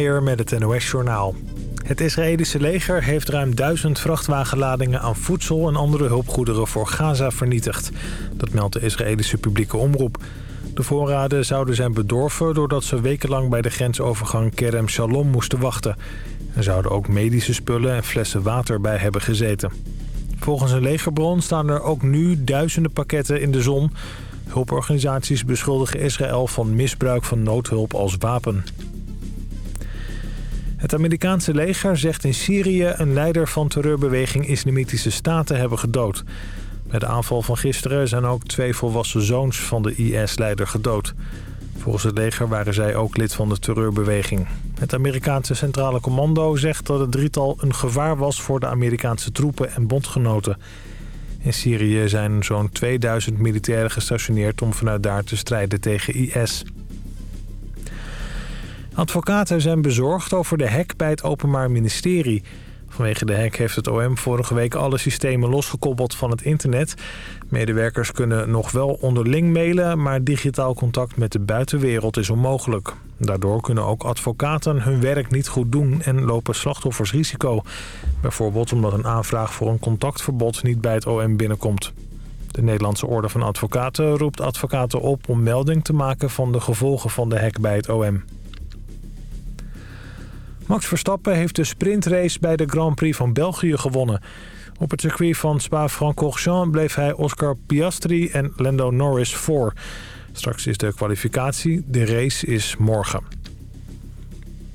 Met het NOS-journaal. Het Israëlische leger heeft ruim duizend vrachtwagenladingen aan voedsel en andere hulpgoederen voor Gaza vernietigd. Dat meldt de Israëlische publieke omroep. De voorraden zouden zijn bedorven doordat ze wekenlang bij de grensovergang Kerem Shalom moesten wachten. Er zouden ook medische spullen en flessen water bij hebben gezeten. Volgens een legerbron staan er ook nu duizenden pakketten in de zon. Hulporganisaties beschuldigen Israël van misbruik van noodhulp als wapen. Het Amerikaanse leger zegt in Syrië een leider van terreurbeweging Islamitische Staat te hebben gedood. Bij de aanval van gisteren zijn ook twee volwassen zoons van de IS-leider gedood. Volgens het leger waren zij ook lid van de terreurbeweging. Het Amerikaanse Centrale Commando zegt dat het drietal een gevaar was voor de Amerikaanse troepen en bondgenoten. In Syrië zijn zo'n 2000 militairen gestationeerd om vanuit daar te strijden tegen IS. Advocaten zijn bezorgd over de hack bij het Openbaar Ministerie. Vanwege de hack heeft het OM vorige week alle systemen losgekoppeld van het internet. Medewerkers kunnen nog wel onderling mailen, maar digitaal contact met de buitenwereld is onmogelijk. Daardoor kunnen ook advocaten hun werk niet goed doen en lopen slachtoffers risico. Bijvoorbeeld omdat een aanvraag voor een contactverbod niet bij het OM binnenkomt. De Nederlandse Orde van Advocaten roept advocaten op om melding te maken van de gevolgen van de hack bij het OM. Max Verstappen heeft de sprintrace bij de Grand Prix van België gewonnen. Op het circuit van Spa-Francorchamps bleef hij Oscar Piastri en Lando Norris voor. Straks is de kwalificatie. De race is morgen.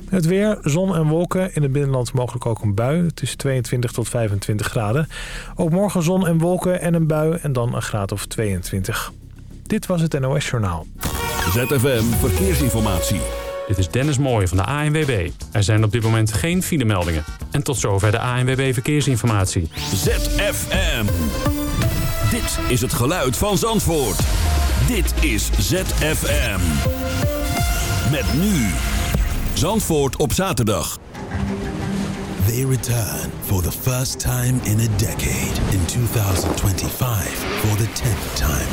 Het weer, zon en wolken. In het binnenland mogelijk ook een bui. Het is 22 tot 25 graden. Ook morgen zon en wolken en een bui en dan een graad of 22. Dit was het NOS Journaal. ZFM Verkeersinformatie. Dit is Dennis Mooij van de ANWB. Er zijn op dit moment geen filemeldingen. En tot zover de ANWB Verkeersinformatie. ZFM. Dit is het geluid van Zandvoort. Dit is ZFM. Met nu. Zandvoort op zaterdag. They return for the first time in a decade. In 2025, for the 10th time.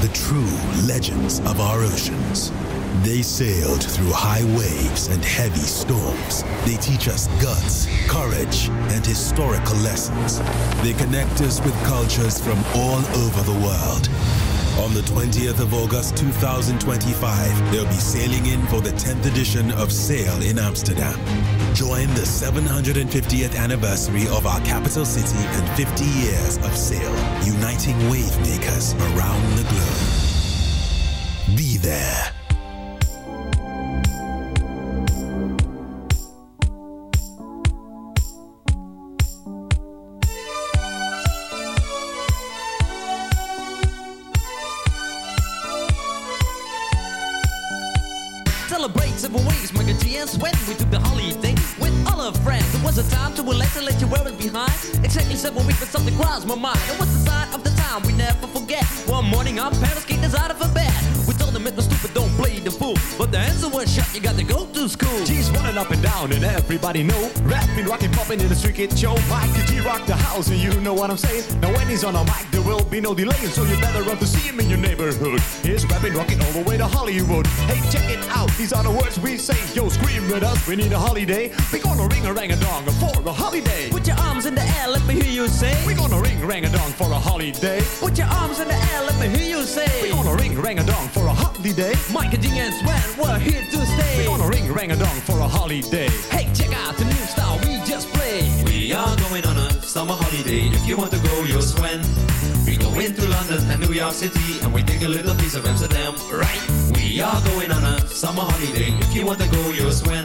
The true legends of our oceans. They sailed through high waves and heavy storms. They teach us guts, courage, and historical lessons. They connect us with cultures from all over the world. On the 20th of August 2025, they'll be sailing in for the 10th edition of Sail in Amsterdam. Join the 750th anniversary of our capital city and 50 years of sail, uniting wave makers around the globe. Be there. But my mind. It was the sign of the time we never forget. One morning, our parents kicked us out of bed. We told them it was stupid, don't play the fool. But the answer was shut, you got to go to school. Up and down, and everybody know. Rapping, rocking, popping in the street kid show. Mike G rock the house, and you know what I'm saying. Now when he's on a mic, there will be no delay, so you better run to see him in your neighborhood. He's rapping, rocking all the way to Hollywood. Hey, check it out, these are the words we say. Yo, scream with us, we need a holiday. We gonna ring a rang a dong for a holiday. Put your arms in the air, let me hear you say. We gonna ring rang a dong for a holiday. Put your arms in the air, let me hear you say. We gonna ring rang a dong for a holiday. Mike and G and Sven, we're here to stay. We gonna ring rang a dong for a holiday. Hey, check out the new style we just played. We are going on a summer holiday. If you want to go, you'll swim. We go into London and New York City and we take a little piece of Amsterdam, right? We are going on a summer holiday. If you want to go, you'll swim.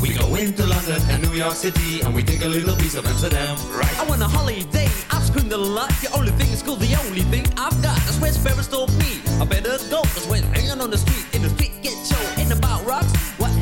We go into London and New York City and we take a little piece of Amsterdam, right? I want a holiday. I've screamed a lot. The only thing is cool. The only thing I've got. That's where Sparrows told me. I better go. Cause when hanging on the street, in the street get show. Ain't about rocks.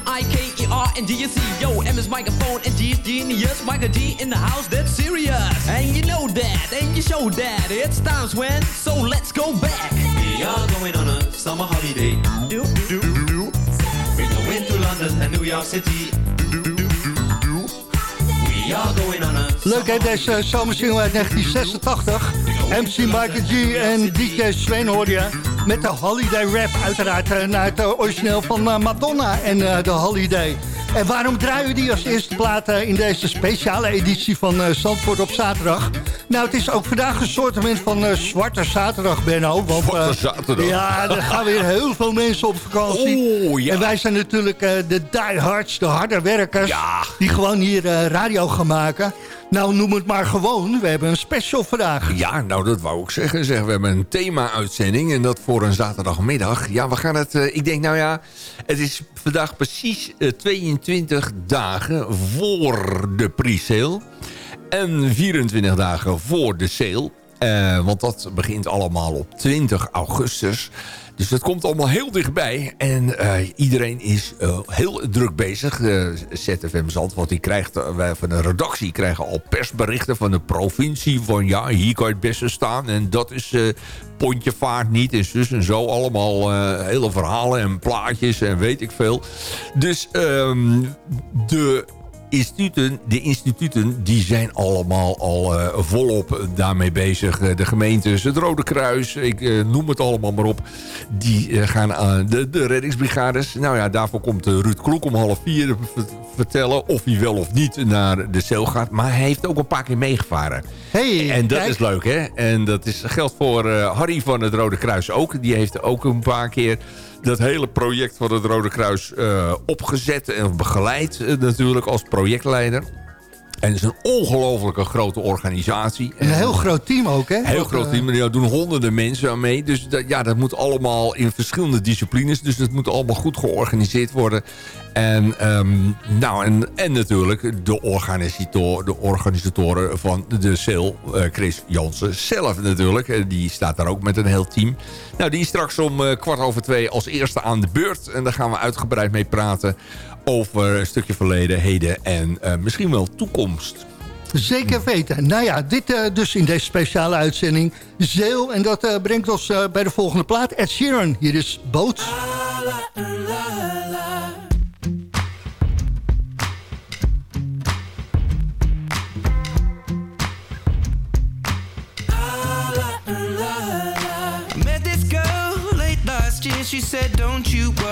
M I K E R and C. Yo, M is microphone and G is genius. Michael G in the house, that's serious. And you know that, and you show that. It's times when, so let's go back. We are going on a summer holiday. Do, do, do. We go into London and New York City. We are going on a Leuk hè, deze zomersingle uit 1986. MC Michael G en DJ Sven hoor je. Met de Holiday Rap uiteraard eh, naar het eh, origineel van eh, Madonna en de Holiday. En waarom draaien we die als eerste plaat in deze speciale editie van Zandvoort op zaterdag? Nou, het is ook vandaag een soort van Zwarte Zaterdag, Benno. Want, Zwarte Zaterdag. Ja, er gaan weer heel veel mensen op vakantie. Oh, ja. En wij zijn natuurlijk eh, de diehards, de harde werkers... Ja. die gewoon hier radio gaan maken. Nou, noem het maar gewoon. We hebben een special vandaag. Ja, nou dat wou ik zeggen. Zeg, we hebben een thema-uitzending en dat voor een zaterdagmiddag. Ja, we gaan het... eh, ik denk, nou ja, het is vandaag precies eh, 22 dagen voor de pre-sale. En 24 dagen voor de sale. Eh, want dat begint allemaal op 20 augustus. Dus dat komt allemaal heel dichtbij. En eh, iedereen is eh, heel druk bezig. Uh, ZFM Zandvoort die krijgt, eh, wij van de redactie krijgen al persberichten van de provincie. Van ja, hier kan je het beste staan. En dat is eh pontje vaart niet. En zus en zo. Allemaal eh, hele verhalen en plaatjes en weet ik veel. Dus ehm, de instituten, de instituten die zijn allemaal al eh, volop daarmee bezig. Eh, de gemeentes, het Rode Kruis, ik eh, noem het allemaal maar op. Die gaan aan de, de reddingsbrigades. Nou ja, daarvoor komt Ruud Kloek om half vier vertellen of hij wel of niet naar de cel gaat. Maar hij heeft ook een paar keer meegevaren. Hey, En dat kijk. is leuk, hè? En dat is, geldt voor Harry van het Rode Kruis ook. Die heeft ook een paar keer dat hele project van het Rode Kruis eh, opgezet en begeleid eh, natuurlijk als projectleider. En het is een ongelofelijke grote organisatie. Een heel groot team ook, hè? Heel groot eh, team. Er doen honderden mensen aan mee. Dus dat, ja, dat moet allemaal in verschillende disciplines. Dus dat moet allemaal goed georganiseerd worden. En, ehm, nou, en, en natuurlijk de, organisator, de organisatoren van de sale, eh, Chris Jansen zelf natuurlijk. Eh, Die staat daar ook met een heel team. Nou, die is straks om kwart over twee als eerste aan de beurt. En daar gaan we uitgebreid mee praten over een stukje verleden, heden en eh, misschien wel toekomst. Zeker weten. Nou ja, dit eh, dus in deze speciale uitzending. Zeel, en dat eh, brengt ons eh, bij de volgende plaat. Ed Sheeran, hier is Boot. She said,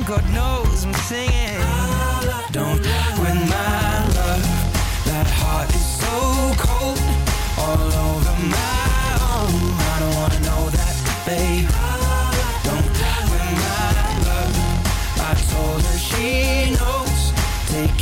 God knows I'm singing. Don't win my love, that heart is so cold, all over my own. I don't wanna know that, babe. Don't win my love. I told her she knows. Take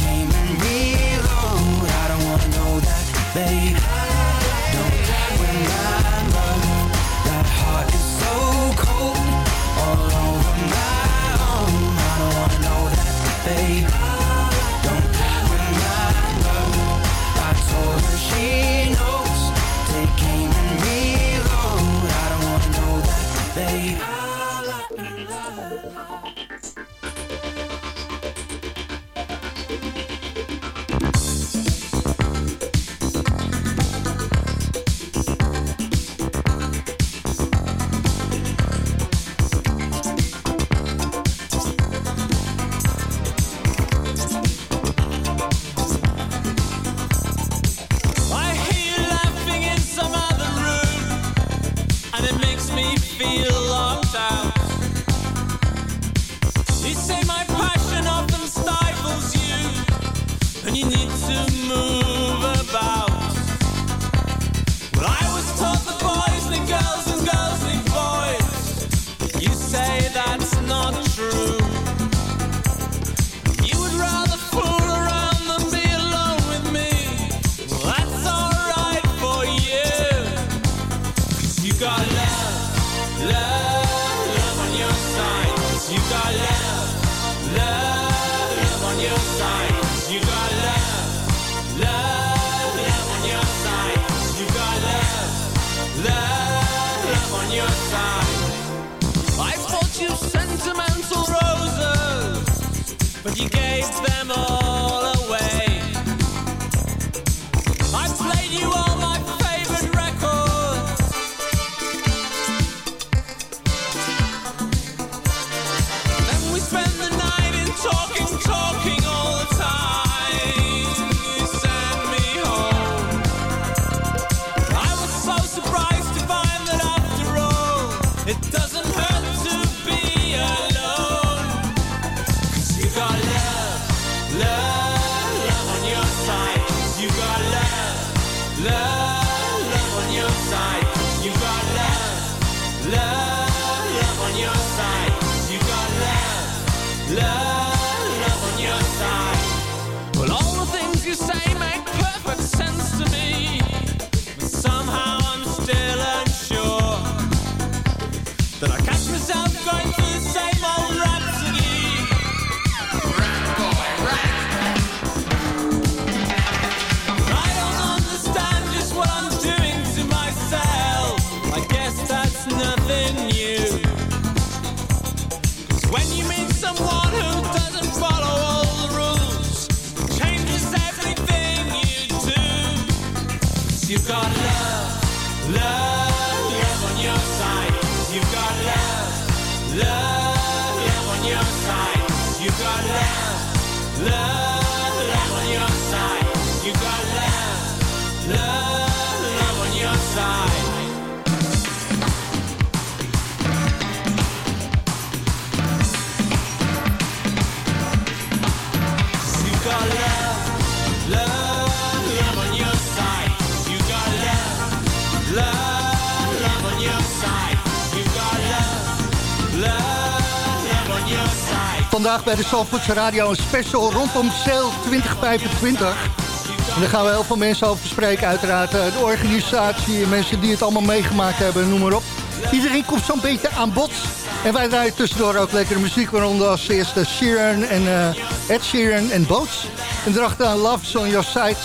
Vandaag bij de Zalvoortse Radio een special rondom Sail 2025. En daar gaan we heel veel mensen over spreken. Uiteraard eh, de organisatie, mensen die het allemaal meegemaakt hebben, noem maar op. Iedereen komt zo'n beetje aan bod. En wij draaien tussendoor ook lekkere muziek. Waaronder als eerste Sheeran en eh, Ed Sheeran en Boots. En erachteraan Love's on Your Side.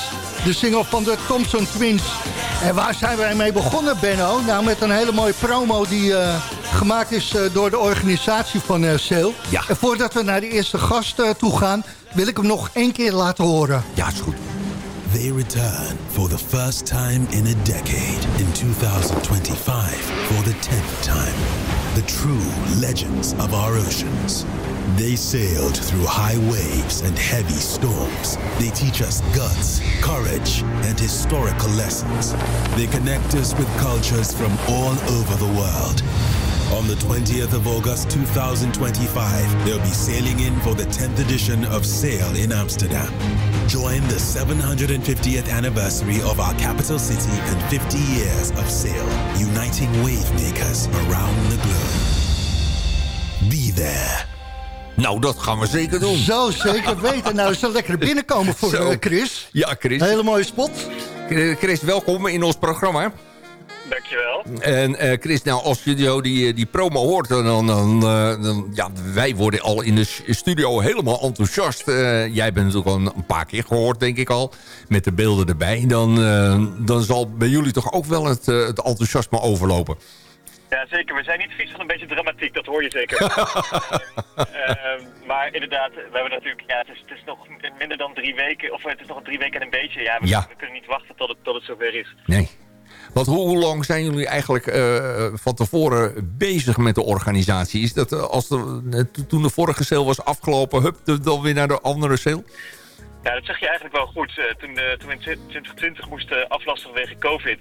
De single van de Thompson Twins. En waar zijn wij mee begonnen, Benno? Nou, met een hele mooie promo die eh, gemaakt is eh, door de organisatie van uh, Sail. Ja. En voordat we naar de eerste gast eh, toe gaan... wil ik hem nog één keer laten horen. Ja, is goed. They return for the first time in a decade in 2025 for the 10th time. The true legends of our oceans. They sailed through high waves and heavy storms. They teach us guts, courage, and historical lessons. They connect us with cultures from all over the world. On the 20th of August 2025, they'll be sailing in for the 10th edition of Sail in Amsterdam. Join the 750th anniversary of our capital city and 50 years of Sail, uniting wave makers around the globe. Be there. Nou, dat gaan we zeker doen. Zo, zeker weten. Nou, is er lekker binnenkomen voor Zo. eh, Chris. Ja, Chris. Een hele mooie spot. Chris, welkom in ons programma. Dankjewel. En eh, Chris, nou, als je die, die, die promo hoort, dan, dan, eh, dan ja, wij worden al in de studio helemaal enthousiast. Eh, jij bent natuurlijk al een, paar keer gehoord, denk ik al, met de beelden erbij. Dan, eh, dan zal bij jullie toch ook wel het, eh, het enthousiasme overlopen. Ja, zeker. We zijn niet vies van een beetje dramatiek, dat hoor je zeker. Maar inderdaad, we hebben natuurlijk, ja, het is, het is nog minder dan drie weken, of het is nog drie weken en een beetje. Ja, we, Ja. we kunnen niet wachten tot het, tot het zover is. Nee. Want hoe, lang zijn jullie eigenlijk eh, van tevoren bezig met de organisatie? Is dat eh, als de, eh, to- toen de vorige sale was afgelopen, hup, dan weer naar de andere sale? Ja, dat zeg je eigenlijk wel goed. Toen, toen we in 2020 moesten aflasten vanwege COVID,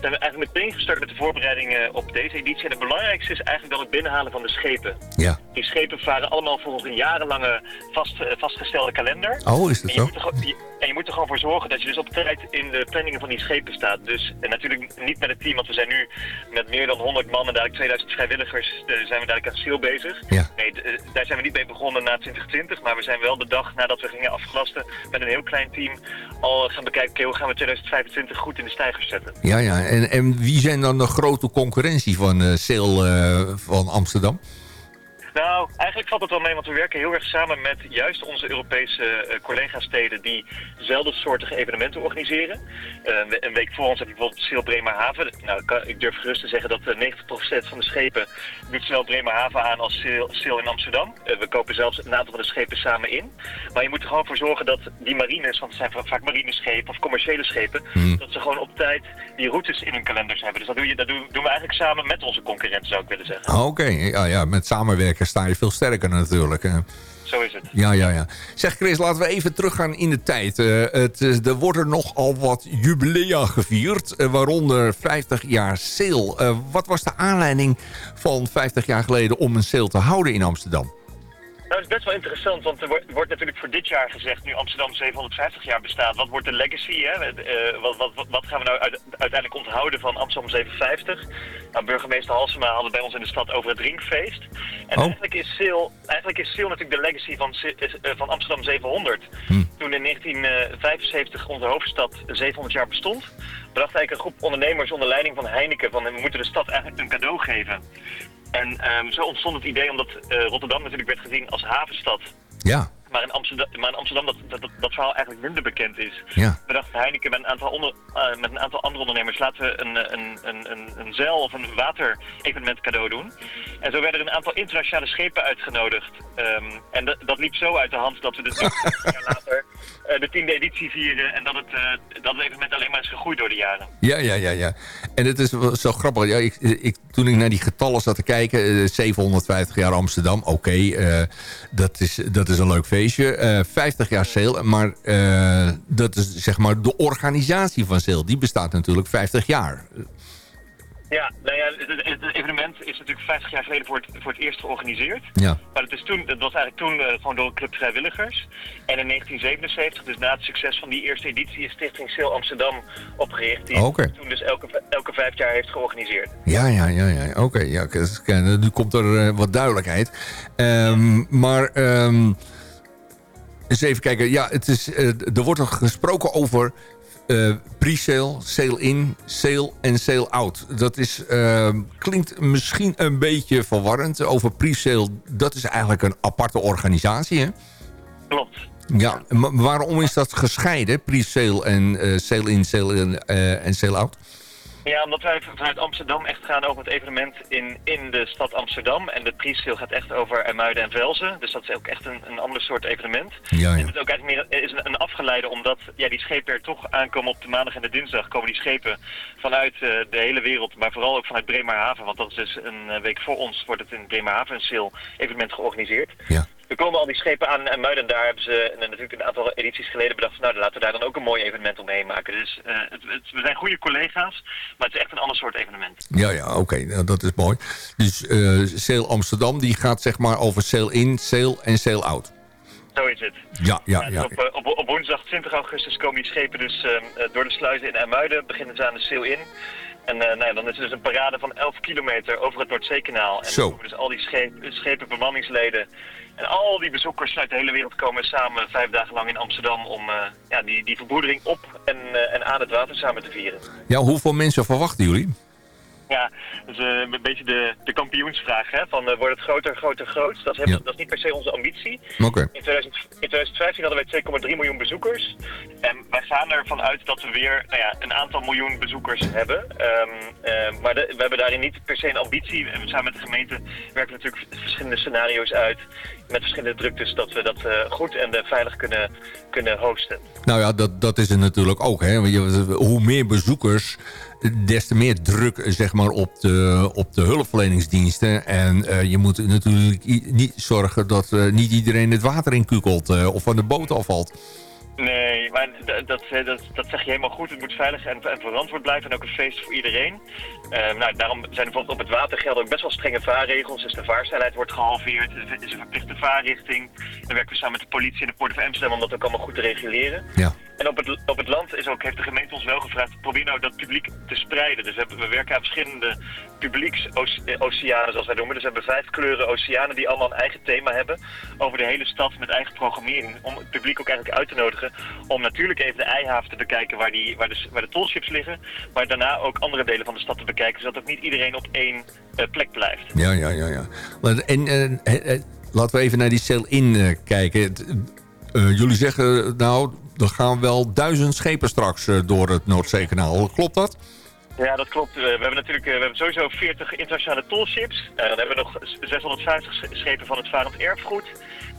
zijn we eigenlijk meteen gestart met de voorbereidingen op deze editie. En het belangrijkste is eigenlijk wel het binnenhalen van de schepen. Ja. Die schepen varen allemaal volgens een jarenlange vast, eh, vastgestelde kalender. Oh, is dat en je zo? Moet er, je- en je moet er gewoon voor zorgen dat je dus op tijd in de planningen van die schepen staat. Dus en natuurlijk niet met het team, want we zijn nu met meer dan 100 man en dadelijk 2000 vrijwilligers eh, zijn we dadelijk aan SEAL bezig. Ja. Nee, eh, daar zijn we niet mee begonnen na 2020, maar we zijn wel de dag nadat we gingen afgelasten met een heel klein team al gaan bekijken, oké, hoe gaan we 2025 goed in de stijgers zetten. Ja, ja. En, en wie zijn dan de grote concurrentie van eh Sale eh, van Amsterdam? Nou, eigenlijk valt het wel mee, want we werken heel erg samen met juist onze Europese eh, collega-steden die dezelfde soortige evenementen organiseren. Eh, een week voor ons heb je bijvoorbeeld Sail Bremerhaven. Nou, ik, durf gerust te zeggen dat eh, 90% van de schepen doet zowel Bremerhaven aan als Sail in Amsterdam. Eh, we kopen zelfs een aantal van de schepen samen in. Maar je moet er gewoon voor zorgen dat die marines, want het zijn va- vaak marineschepen of commerciële schepen, dat ze gewoon op tijd die routes in hun kalenders hebben. Dus dat, doe je, dat doen, doen we eigenlijk samen met onze concurrenten, zou ik willen zeggen. Ah, Oké, ja, ja, met samenwerken sta je veel sterker natuurlijk. eh. Zo is het. Ja, ja, ja. Zeg Chris, laten we even teruggaan in de tijd. Eh, het, is- er worden nogal wat jubilea gevierd, eh, waaronder 50 jaar sale. Eh, wat was de aanleiding van 50 jaar geleden om een sale te houden in Amsterdam? Nou, dat is best wel interessant, want er wordt, wordt natuurlijk voor dit jaar gezegd, nu Amsterdam 750 jaar bestaat, wat wordt de legacy? Hè? Eh, wat, wat, wat, gaan we nou uit- uiteindelijk onthouden van Amsterdam 750? Nou, burgemeester Halsema had het bij ons in de stad over het drinkfeest. En Oh. eigenlijk, is Seel, eigenlijk is Seel natuurlijk de legacy van, eh, van Amsterdam 700. Toen in 1975 onze hoofdstad 700 jaar bestond, bracht eigenlijk een groep ondernemers onder leiding van Heineken van we moeten de stad eigenlijk een cadeau geven. En ehm, zo ontstond het idee, omdat eh, Rotterdam natuurlijk werd gezien als havenstad. Ja. Maar in Amsterdam, maar in Amsterdam dat, dat, dat, verhaal eigenlijk minder bekend is. Ja. Bedacht Heineken met een aantal, onder, eh, met een aantal andere ondernemers laten we een, eh, een, een, een, een zeil of een water-evenement cadeau doen. En zo werden er een aantal internationale schepen uitgenodigd. Ehm, en dat, dat liep zo uit de hand dat we dus nu, 20 jaar later eh, de tiende editie vieren en dat het, dat het evenement alleen maar is gegroeid door de jaren. Ja, ja, ja, ja. En het is zo grappig. Ja, ik, ik, toen ik naar die getallen zat te kijken... eh, 750 jaar Amsterdam, oké, dat, is, dat is een leuk feestje. Eh 50 jaar Sale, maar eh, dat is zeg maar de organisatie van Sale. Die bestaat natuurlijk 50 jaar. Ja, nou ja, het, het- evenement is natuurlijk 50 jaar geleden voor het, voor het eerst georganiseerd. Ja. Maar het, is toen, het was eigenlijk toen eh, gewoon door een club vrijwilligers. En in 1977, dus na het succes van die eerste editie, is Stichting Sale Amsterdam opgericht. Die toen dus elke, elke vijf jaar heeft georganiseerd. Ja, ja, ja, ja. Oké, ja, k- nu komt er eh, wat duidelijkheid. Ehm, maar ehm, eens even kijken. Ja, het is, eh, er wordt nog gesproken over eh pre-sale, sale-in, sale en sale-out. Dat is, ehm, klinkt misschien een beetje verwarrend. Over pre-sale, dat is eigenlijk een aparte organisatie, hè? Klopt. Ja, maar waarom is dat gescheiden? Pre-sale en eh, sale-in, sale-in eh, en sale-out? Ja, omdat wij vanuit Amsterdam echt gaan over het evenement in, in de stad Amsterdam. En de pre-sale gaat echt over Ermuiden en Velzen. Dus dat is ook echt een, een ander soort evenement. Ja, En ja. het is ook eigenlijk meer is een, een afgeleide, omdat ja, die schepen er toch aankomen op de maandag en de dinsdag. Komen die schepen vanuit eh, de hele wereld, maar vooral ook vanuit Bremerhaven. Want dat is dus een eh, week voor ons, wordt het in Bremerhaven een sale evenement georganiseerd. Ja. Er komen al die schepen aan en Muiden. Daar hebben ze eh, natuurlijk een aantal edities geleden bedacht. van, Nou, laten we daar dan ook een mooi evenement omheen maken. Dus eh, het, het- we zijn goede collega's, maar het is echt een ander soort evenement. Ja, ja, oké, nou, dat is mooi. Dus eh Sale Amsterdam, die gaat zeg maar over sale in, sale en sale out. Zo is het. Ja, ja, dus ja. op, eh, op, op woensdag 20 augustus komen die schepen dus door de sluizen in Ermuiden. Beginnen ze aan de Sail in. En nou ja, dan is er dus een parade van 11 kilometer over het Noordzeekanaal. En Zo. dan komen dus al die schepen, schepen, bemanningsleden en al die bezoekers uit de hele wereld komen samen vijf dagen lang in Amsterdam om eh, ja, die, die verbroedering op en, eh, en aan het water samen te vieren. Ja, hoeveel mensen verwachten jullie? Ja, dat is eh, een beetje de, de kampioensvraag. Hè? Van, eh, wordt het groter, groter, groot? Dat Ja. dat is niet per se onze ambitie. In, 2000 in 2015 hadden wij 2,3 miljoen bezoekers. En wij gaan ervan uit dat we weer nou ja, een aantal miljoen bezoekers hebben. Ehm, eh, maar de- we hebben daarin niet per se een ambitie. En we samen met de gemeente werken we natuurlijk verschillende scenario's uit. Met verschillende druktes dat we dat goed en veilig kunnen, kunnen hosten. Nou ja, dat, dat is het natuurlijk ook. Hè? Hoe meer bezoekers, des te meer druk zeg maar, op, de, op de hulpverleningsdiensten. En eh, je moet natuurlijk niet zorgen dat eh, niet iedereen het water inkukelt eh, of van de boot afvalt. Nee, maar dat, eh, dat, dat zeg je helemaal goed. Het moet veilig en, en verantwoord blijven en ook een feest voor iedereen. Eh, nou, daarom zijn er bijvoorbeeld op het water gelden ook best wel strenge vaarregels. Dus de vaarsnelheid wordt gehalveerd, er is een verplichte vaarrichting. Dan werken we samen met de politie en de Port of Amsterdam om dat ook allemaal goed te reguleren. Ja. En op het, op het land is ook, heeft de gemeente ons wel gevraagd, probeer nou dat publiek te spreiden. Dus we, hebben, we werken aan verschillende publieksoceanen, zoals wij noemen. Dus we hebben vijf kleuren oceanen die allemaal een eigen thema hebben. Over de hele stad met eigen programmering. Om het publiek ook eigenlijk uit te nodigen om natuurlijk even de eihaven te bekijken waar, die, waar, de, waar de tolships liggen. Maar daarna ook andere delen van de stad te bekijken, zodat ook niet iedereen op één eh, plek blijft. Ja, ja, ja. ja. En eh, eh, laten we even naar die eh, kijken. Jullie zeggen, nou, er gaan wel duizend schepen straks door het Noordzeekanaal. Klopt dat? Ja, dat klopt. We hebben natuurlijk we hebben sowieso 40 internationale tollships. Eh, dan hebben we nog 650 sch- schepen van het varend erfgoed.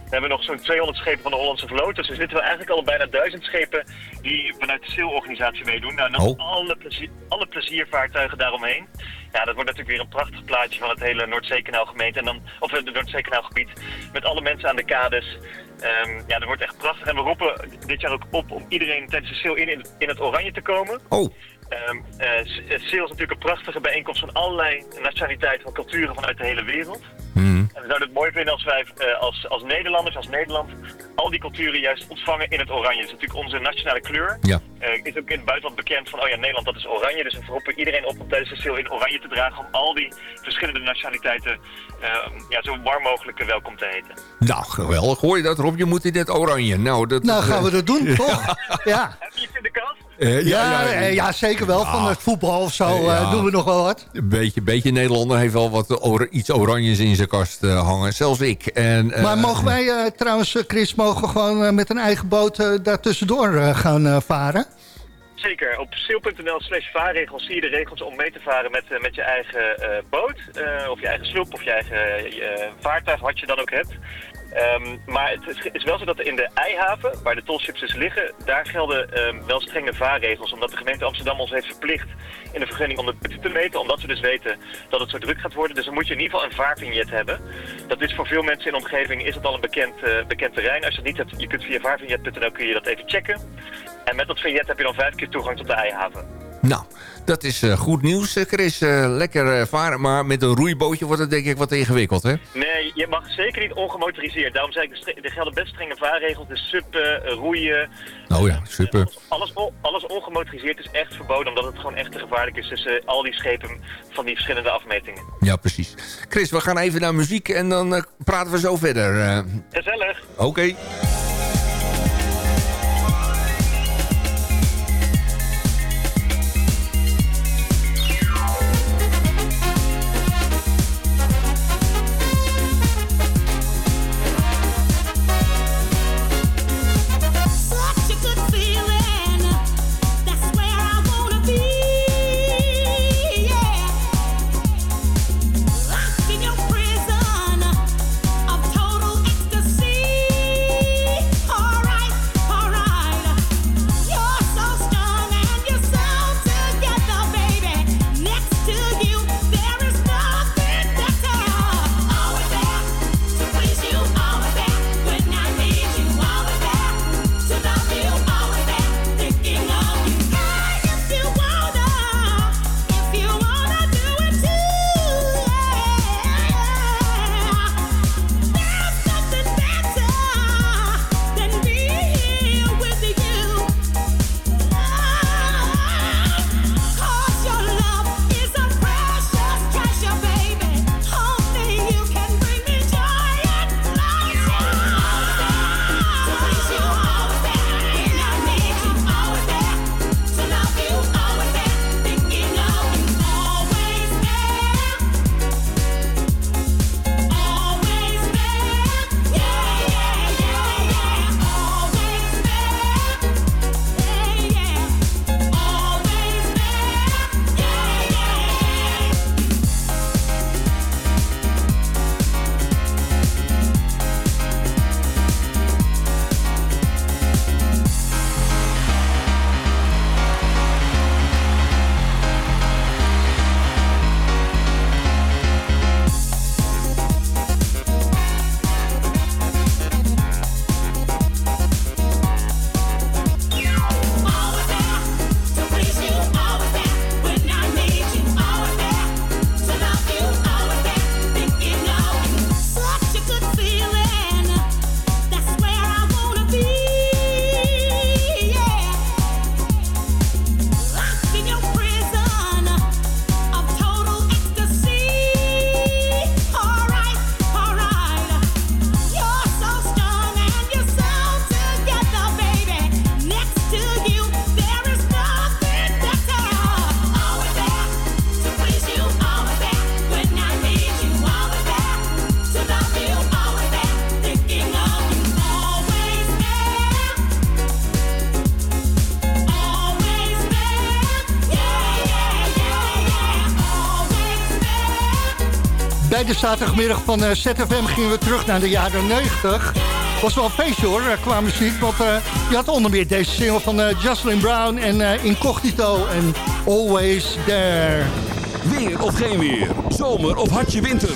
Hebben we nog zo'n 200 schepen van de Hollandse vloot. Dus we zitten wel eigenlijk al bijna 1000 schepen die vanuit de SEAL-organisatie meedoen. Nou, dan Oh. alle, plezier, alle pleziervaartuigen daaromheen. Ja, dat wordt natuurlijk weer een prachtig plaatje van het hele Noordzeekanaal gemeente. En dan, of het Noordzeekanaalgebied. Met alle mensen aan de kades. Ehm, ja, dat wordt echt prachtig. En we roepen dit jaar ook op om iedereen tijdens de SEAL in, in, het oranje te komen. Oh. SEAL is natuurlijk een prachtige bijeenkomst van allerlei nationaliteiten van culturen vanuit de hele wereld. En we zouden het mooi vinden als wij eh, als, als Nederlanders, als Nederland, al die culturen juist ontvangen in het oranje. Dat is natuurlijk onze nationale kleur. Ja. Eh, is ook in het buitenland bekend van, oh ja, Nederland dat is oranje. Dus we roepen iedereen op om tijdens de SEAL in oranje te dragen om al die verschillende nationaliteiten eh, ja, zo warm mogelijk welkom te heten. Nou, geweldig. Hoor je dat, Rob? Je moet in dit oranje. Nou, dat, Nou, gaan we dat doen, toch? Ja. Heb je iets in de Eh, Ja, ja, ja, zeker wel. Van het voetbal of zo Ja. eh, doen we nog wel wat. Een beetje, beetje Nederlander heeft wel wat or- iets oranjes in zijn kast eh, hangen. Zelfs ik. En, eh, maar mogen wij eh, trouwens, eh, Chris, mogen we gewoon eh, met een eigen boot eh, daar tussendoor eh, gaan eh, varen? Zeker, op sail.nl slash vaarregels zie je de regels om mee te varen met, eh, met je eigen eh, boot. eh, of je eigen sloep of je eigen eh, vaartuig, wat je dan ook hebt. Ehm, maar het is, wel zo dat in de Eihaven, waar de tolships dus liggen, daar gelden ehm, wel strenge vaarregels. Omdat de gemeente Amsterdam ons heeft verplicht in de vergunning om de punten te meten. Omdat we dus weten dat het zo druk gaat worden. Dus dan moet je in ieder geval een vaarvignet hebben. Dat is voor veel mensen in de omgeving is het al een bekend, eh, bekend terrein. Als je het niet hebt, je kunt via vaarvignet.nl kun je dat even checken. En met dat vignet heb je dan vijf keer toegang tot de Eihaven. Nou, dat is eh, goed nieuws, eh, Chris. Eh, lekker eh, varen, maar met een roeibootje wordt het denk ik wat ingewikkeld, hè? Nee, je mag zeker niet ongemotoriseerd. Daarom zei ik, er gelden best strenge vaarregels. Dus suppen, roeien. Oh ja, super. Alles, alles ongemotoriseerd is echt verboden, omdat het gewoon echt te gevaarlijk is tussen al die schepen van die verschillende afmetingen. Ja, precies. Chris, we gaan even naar muziek en dan praten we zo verder. Gezellig. Oké. De zaterdagmiddag van eh, ZFM gingen we terug naar de jaren 90. Was wel een feestje hoor, eh, qua muziek. Want eh, je had onder meer deze single van eh, Jocelyn Brown en eh, Incognito en Always There. Weer of geen weer. Zomer of hartje winter.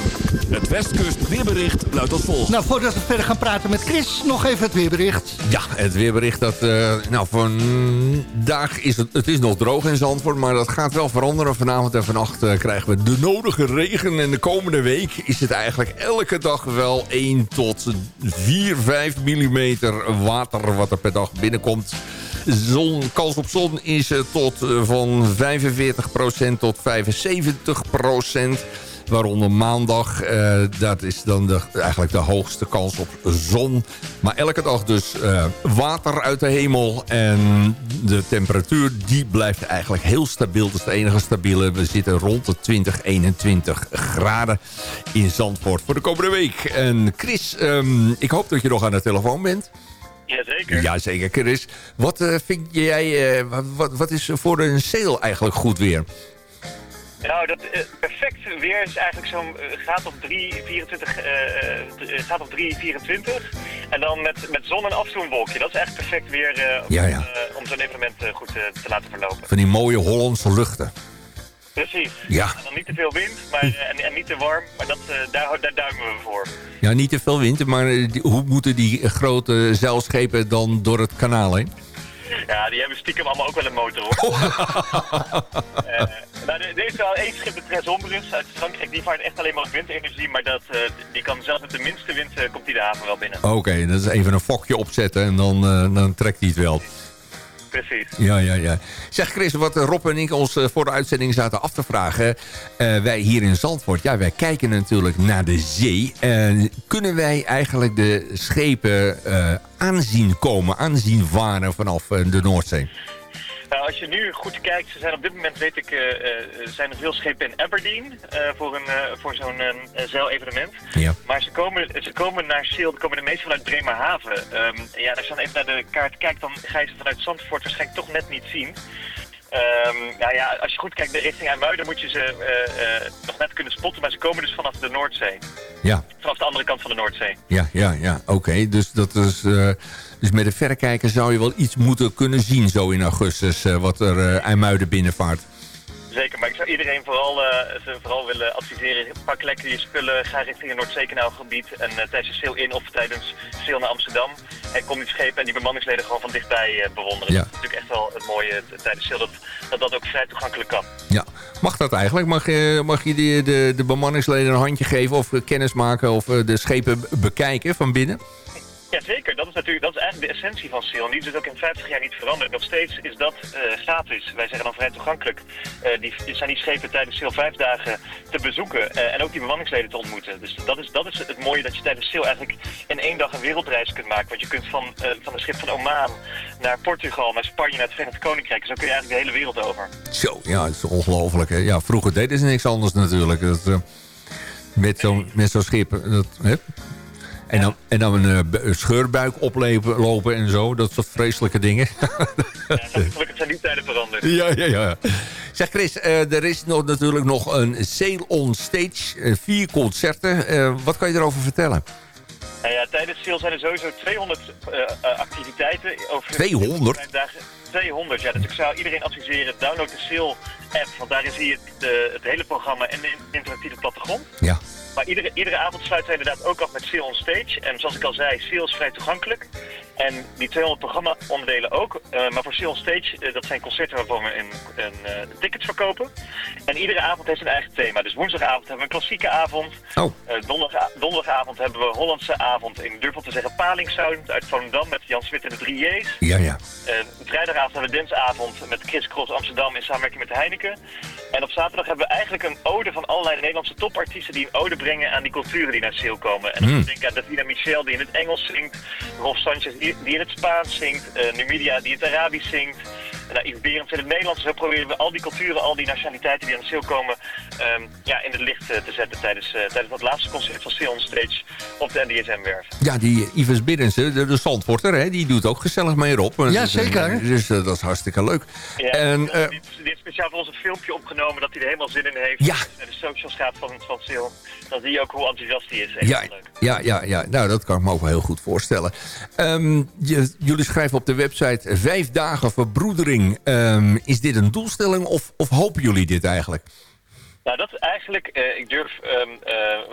Het Westkust weerbericht luidt als volgt. Nou, voordat we verder gaan praten met Chris, nog even het weerbericht. Ja, het weerbericht dat... eh, nou, vandaag is het... Het is nog droog in Zandvoort, maar dat gaat wel veranderen. Vanavond en vannacht eh, krijgen we de nodige regen. En de komende week is het eigenlijk elke dag wel 1 tot 4, 5 millimeter water... wat er per dag binnenkomt. Zon, kans op zon is eh, tot van 45% tot 75%. Waaronder maandag, eh, dat is dan de, eigenlijk de hoogste kans op zon. Maar elke dag dus eh, water uit de hemel. En de temperatuur die blijft eigenlijk heel stabiel. Dat is de enige stabiele. We zitten rond de 20, 21 graden in Zandvoort voor de komende week. En Chris, ehm, ik hoop dat je nog aan de telefoon bent. Jazeker. Jazeker, Chris. Wat eh, vind jij, eh, wat, wat is voor een sale eigenlijk goed weer? Nou, dat eh, perfect weer is eigenlijk zo'n eh, gaat op 3, 24, eh, gaat op 3, 24. En dan met, met zon en af en toe een wolkje. Dat is echt perfect weer om, Ja, ja. om zo'n evenement goed te laten verlopen. Van die mooie Hollandse luchten. Precies. Ja. En dan niet te veel wind maar, eh, en, en niet te warm, maar dat, daar, daar duimen we voor. Ja, niet te veel wind, maar die- hoe moeten die grote zeilschepen dan door het kanaal heen? Ja, die hebben stiekem allemaal ook wel een motor hoor. Eh, nou, er er is wel één schip, de Tresombrus uit Frankrijk, die vaart echt alleen maar op windenergie, maar dat, eh, die kan zelfs met de minste wind eh, komt die de haven wel binnen. Oké, dat is even een fokje opzetten en dan, dan trekt hij het wel. Precies. Ja, ja, ja. Zeg Chris, wat Rob en ik ons eh, voor de uitzending zaten af te vragen. eh, wij hier in Zandvoort, ja, wij kijken natuurlijk naar de zee. En kunnen wij eigenlijk de schepen eh, aanzien komen, aanzien varen vanaf de Noordzee? Nou, als je nu goed kijkt, ze zijn op dit moment, weet ik, eh, zijn er veel schepen in Aberdeen eh, voor, een, voor zo'n zeilevenement. Ja. Maar ze komen, ze komen naar Seel, komen de meeste vanuit Bremerhaven. Ehm, ja, als je dan even naar de kaart kijkt, dan ga je ze vanuit Zandvoort waarschijnlijk toch net niet zien. Ehm, nou ja, als je goed kijkt de richting IJmuiden moet je ze eh, nog net kunnen spotten, maar ze komen dus vanaf de Noordzee. Ja, Vanaf de andere kant van de Noordzee. ja, ja, ja. Oké, dus, dat is, dus met een verrekijker zou je wel iets moeten kunnen zien zo in augustus... eh, wat er eh IJmuiden binnenvaart. Zeker, maar ik zou iedereen vooral, ze vooral willen adviseren. Pak lekker je spullen, ga richting het Noordzeekanaalgebied. En tijdens de sail in of tijdens sail naar Amsterdam. En kom die schepen en die bemanningsleden gewoon van dichtbij bewonderen. Ja. Dat is natuurlijk echt wel het mooie tijdens sail, dat, dat dat ook vrij toegankelijk kan. Ja, mag dat eigenlijk? Mag, je mag je die, de, de bemanningsleden een handje geven of kennis maken of de schepen bekijken van binnen? Ja, zeker. Dat is natuurlijk dat is eigenlijk de essentie van sail. En die is ook in 50 jaar niet veranderd. Nog steeds is dat eh, gratis. Wij zeggen dan vrij toegankelijk. Eh, die, zijn die schepen tijdens sail vijf dagen te bezoeken eh, en ook die bemanningsleden te ontmoeten. Dus dat is, dat is het mooie dat je tijdens sail eigenlijk in één dag een wereldreis kunt maken. Want je kunt van, van een schip van Oman naar Portugal, naar Spanje, naar het Verenigd Koninkrijk. Zo kun je eigenlijk de hele wereld over. Zo, ja, het is ongelooflijk. Ja, vroeger deden ze niks anders natuurlijk. Dat, met zo'n schip. Hè? En, dan, en dan een, eh, scheurbuik oplopen lopen en zo. Dat soort vreselijke dingen. Gelukkig zijn die tijden veranderd. ja, ja, ja. Zeg Chris, eh, er is nog, natuurlijk nog een Sail on Stage. eh, vier concerten. Wat kan je erover vertellen? Nou ja, tijdens sail zijn er sowieso 200 eh, eh, activiteiten. Over 200? vijf dagen. 200, ja. Dus ik zou iedereen adviseren, download de Sail-app. Want daarin zie je het, het hele programma en de interactieve plattegrond. Ja. Maar iedere, iedere avond sluiten wij inderdaad ook af met Sail on Stage. En zoals ik al zei, Sail is vrij toegankelijk. En die 200 programma-onderdelen ook. Eh, maar voor on Stage, eh, dat zijn concerten waarvoor we een, een, eh, tickets verkopen. En iedere avond heeft een eigen thema. Dus woensdagavond hebben we een klassieke avond. Oh. Donderdag, donderdagavond hebben we Hollandse avond. Ik durf te zeggen Palingsound uit Volendam met Jan Smit en de 3J's. Ja, ja. Vrijdagavond hebben we dansavond met Chris Cross Amsterdam in samenwerking met Heineken. En op zaterdag hebben we eigenlijk een ode van allerlei Nederlandse topartiesten die een ode brengen aan die culturen die naar Seel komen. En dan denk ik aan Davina Michel die in het Engels zingt, Rolf Sanchez die, die in het Spaans zingt, eh, Numidia die het Arabisch zingt. Nou, Yves Berends in het Nederlands. Zo proberen we al die culturen, al die nationaliteiten die aan Seel komen, ehm, ja, in het licht eh, te zetten tijdens, eh, tijdens dat laatste concert van Seel on Stage op de NDSM-werf. Ja, die Ivers Biddensen, de, de Zandvoorter, hè, die doet ook gezellig mee erop. Ja, Dus, eh, zeker. Dus dat is hartstikke leuk. Ja, En, eh, heeft speciaal voor ons een filmpje opgenomen dat hij er helemaal zin in heeft. Ja. Als je naar de socials gaat van, van Sil. Dan zie je ook hoe enthousiast hij is. Echt ja, leuk. ja, ja, ja, nou dat kan ik me ook wel heel goed voorstellen. Ehm, je- jullie schrijven op de website vijf dagen verbroedering. Ehm, is dit een doelstelling of, of hopen jullie dit eigenlijk? Nou, dat is eigenlijk, eh, ik durf, eh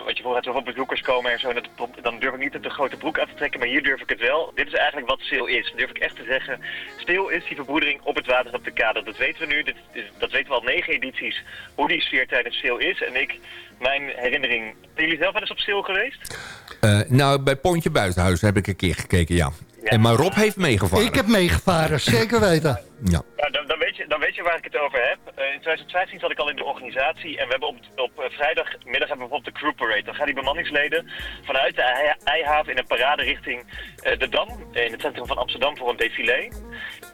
want je vroeg had zoveel bezoekers komen en zo, en dat- dan durf ik niet de grote broek aan te trekken, maar hier durf ik het wel. Dit is eigenlijk wat Stil is. Dan durf ik echt te zeggen, Stil is die verbroedering op het water op de kade. Dat weten we nu, dit is, dat weten we al negen edities, hoe die sfeer tijdens Stil is. En ik, mijn herinnering, zijn jullie zelf wel eens op Stil geweest? Eh, nou, bij Pontje Buitenhuis heb ik een keer gekeken, ja. En maar Rob heeft meegevaren. Ik heb meegevaren, zeker weten. Ja. Nou, dan, dan weet je dan weet je waar ik het over heb. Eh, in 2015 zat ik al in de organisatie en we hebben op, op eh, vrijdagmiddag hebben we bijvoorbeeld de crew parade. Dan gaan die bemanningsleden vanuit de ei- Eihaven in een parade richting eh, de Dam, in het centrum van Amsterdam voor een défilé.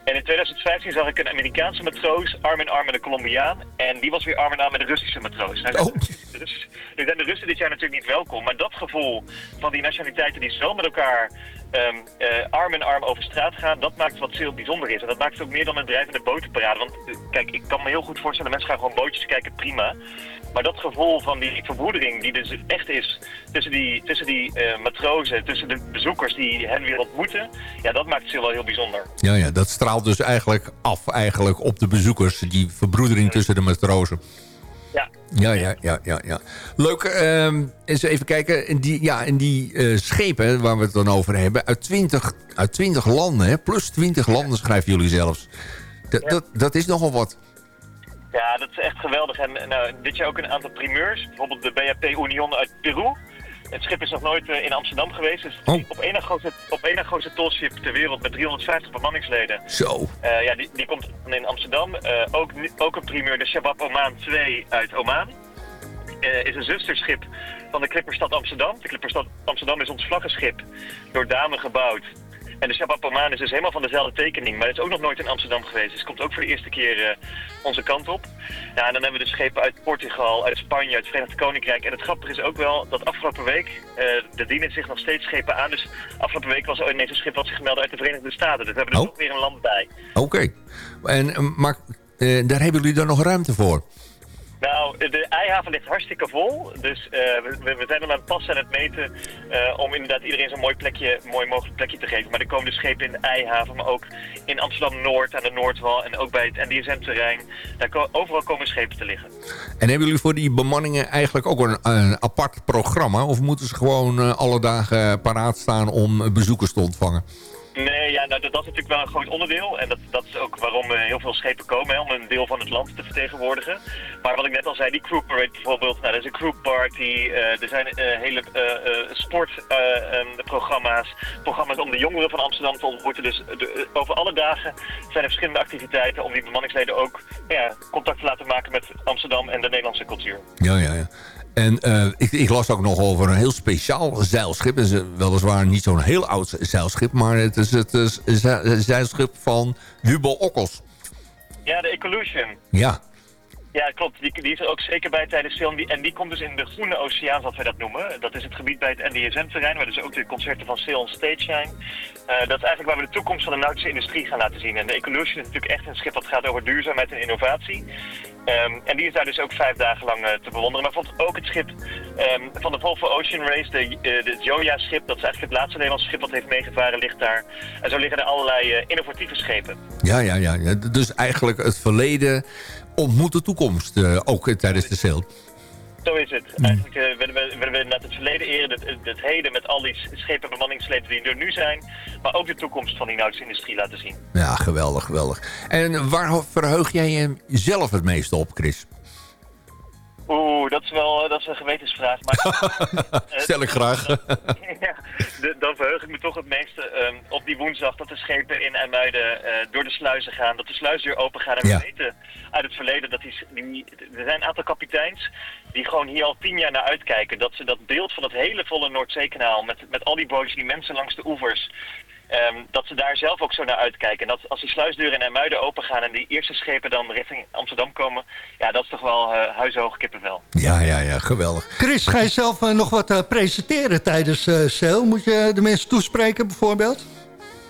En in 2015 zag ik een Amerikaanse matroos arm in arm met een Colombiaan. En die was weer arm in arm met een Russische matroos. Nou, dus, nu zijn de Russen dit jaar natuurlijk niet welkom. Maar dat gevoel van die nationaliteiten die zo met elkaar ehm, eh, arm in arm over straat gaan, dat maakt wat heel bijzonder is. En dat maakt het ook meer dan een drijvende botenparade. Want eh, kijk, ik kan me heel goed voorstellen, mensen gaan gewoon bootjes kijken, prima. Maar dat gevoel van die verbroedering die dus echt is tussen die, tussen die eh, matrozen, tussen de bezoekers die hen weer ontmoeten, ja, dat maakt het wel heel bijzonder. Ja, ja, dat straalt dus eigenlijk af eigenlijk op de bezoekers. Die verbroedering tussen de matrozen. Ja. Ja, ja, ja, ja. ja. Leuk, ehm, eens even kijken. In die, ja, in die eh, schepen waar we het dan over hebben... uit 20, uit 20 landen, hè, plus 20 landen schrijven jullie zelfs. Dat, dat, dat is nogal wat. Ja, dat is echt geweldig. En nou, dit jaar ook een aantal primeurs. Bijvoorbeeld de BAP Union uit Peru. Het schip is nog nooit eh, in Amsterdam geweest. Het is op één grootste, op één grootste tolschip ter wereld met 350 bemanningsleden. Zo. Eh, ja, die, die komt in Amsterdam. Eh, ook, ook een primeur, de Shabab Oman 2 uit Oman. Is een zusterschip van de Clipperstad Amsterdam. De Clipperstad Amsterdam is ons vlaggenschip door damen gebouwd. En de Shabab Oman is dus helemaal van dezelfde tekening. Maar het is ook nog nooit in Amsterdam geweest. Dus het komt ook voor de eerste keer eh, onze kant op. Ja, en dan hebben we de schepen uit Portugal, uit Spanje, uit het Verenigd Koninkrijk. En het grappige is ook wel dat afgelopen week, eh er dienen zich nog steeds schepen aan. Dus afgelopen week was er ineens een schip wat zich meldde uit de Verenigde Staten. Dus we hebben er Oh. nog weer een land bij. Oké. En, eh, Maar daar hebben jullie dan nog ruimte voor? Nou, de eihaven ligt hartstikke vol. Dus eh, we, we- zijn al aan het passen en het meten eh, om inderdaad iedereen zo'n mooi plekje, mooi mogelijk plekje te geven. Maar er komen dus schepen in de eihaven, maar ook in Amsterdam-Noord aan de Noordwal en ook bij het NDSM-terrein. Daar ko- overal komen schepen te liggen. En hebben jullie voor die bemanningen eigenlijk ook een, apart programma? Of moeten ze gewoon eh, alle dagen paraat staan om bezoekers te ontvangen? Nee, ja, nou, dat, is natuurlijk wel een groot onderdeel. En dat, dat is ook waarom eh, heel veel schepen komen, hè, om een deel van het land te vertegenwoordigen. Maar wat ik net al zei, die crew parade bijvoorbeeld, nou, dat is een crew party. eh, er zijn eh, hele sportprogramma's, programma's om de jongeren van Amsterdam te ontmoeten. Dus de- over alle dagen zijn er verschillende activiteiten om die bemanningsleden ook ja, contact te laten maken met Amsterdam en de Nederlandse cultuur. Ja, ja, ja. En eh, ik, ik las ook nog over een heel speciaal zeilschip. Het is eh, weliswaar niet zo'n heel oud zeilschip... maar het is het is ze- zeilschip van Hubo Okkels. Ja, de Ecolution. Ja, Ja, klopt. Die, die is er ook zeker bij tijdens film. En die komt dus in de Groene Oceaan, zoals wij dat noemen. Dat is het gebied bij het NDSM-terrein, waar dus ook de concerten van on Stage zijn. Eh, dat is eigenlijk waar we de toekomst van de nautische industrie gaan laten zien. En de Ecolution is natuurlijk echt een schip dat gaat over duurzaamheid en innovatie. Ehm, en die is daar dus ook vijf dagen lang eh, te bewonderen. Maar bijvoorbeeld ook het schip ehm, van de Volvo Ocean Race, de, eh, de Joya-schip. Dat is eigenlijk het laatste Nederlandse schip dat heeft meegevaren, ligt daar. En zo liggen er allerlei innovatieve schepen. ja, ja, ja. Dus eigenlijk het verleden ontmoet de toekomst. eh, ook tijdens de sale. Zo is het. Eigenlijk eh, willen, we, willen we inderdaad het verleden eren, het, het heden met al die schepen en bemanningsschepen die er nu zijn, maar ook de toekomst van die nautische industrie laten zien. Ja, geweldig, geweldig. En waar verheug jij je zelf het meest op, Chris? Oeh, dat is wel eh, dat is een gewetensvraag. Maar, Stel ik graag. ja, dan verheug ik me toch het meeste ehm, op die woensdag dat de schepen in IJmuiden eh, door de sluizen gaan. Dat de sluisdeur open gaan. En Ja. we weten uit het verleden dat die, die, er zijn een aantal kapiteins die gewoon hier al tien jaar naar uitkijken. Dat ze dat beeld van het hele volle Noordzeekanaal met, met al die bootjes, die mensen langs de oevers... ehm, dat ze daar zelf ook zo naar uitkijken. En dat als die sluisdeuren in IJmuiden open gaan en die eerste schepen dan richting Amsterdam komen... Ja, dat is toch wel eh huishoog kippenvel. Ja, ja, ja, geweldig. Chris, ga je zelf eh, nog wat eh, presenteren tijdens eh Sail? Moet je de mensen toespreken bijvoorbeeld?